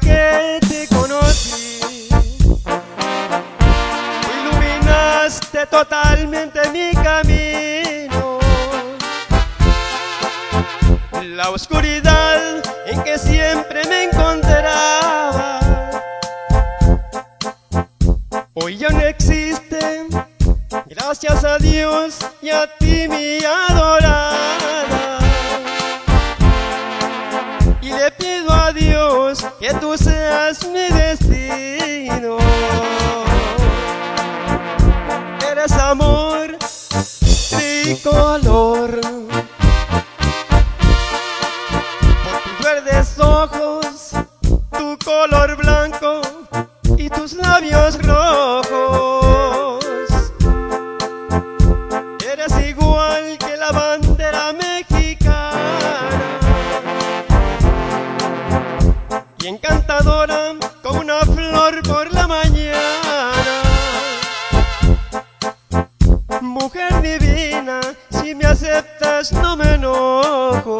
que te conocí. Iluminaste totalmente mi camino. La oscuridad en que siempre me encontraba. Hoy ya no existe, gracias a Dios y a ti mi adorada. Y le pido a Dios que tú seas mi destino. Eres amor tricolor. Encantadora como una flor por la mañana. Mujer divina, si me aceptas no me enojo.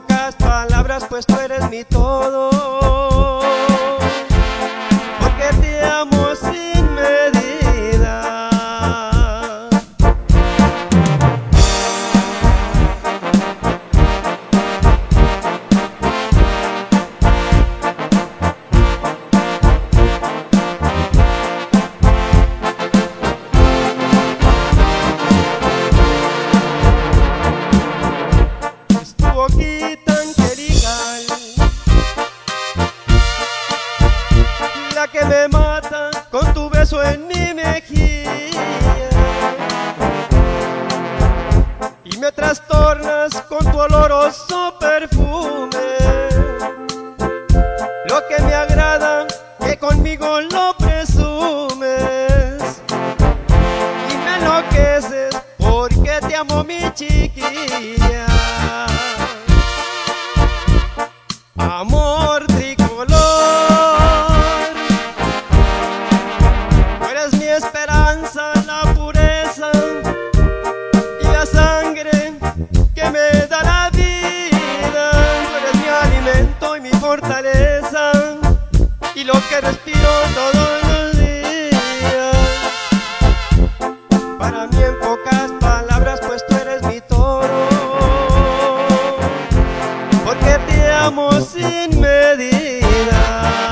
Pocas palabras, pues tú eres mi todo. Que me mata con tu beso en mi mejilla. Y me trastornas con tu oloroso perfume. Lo que me agrada que conmigo lo presumes. Y me enloqueces porque te amo mi chiquilla. Amor mi fortaleza y lo que respiro todos los días. Para mí en pocas palabras, pues tú eres mi toro, porque te amo sin medida.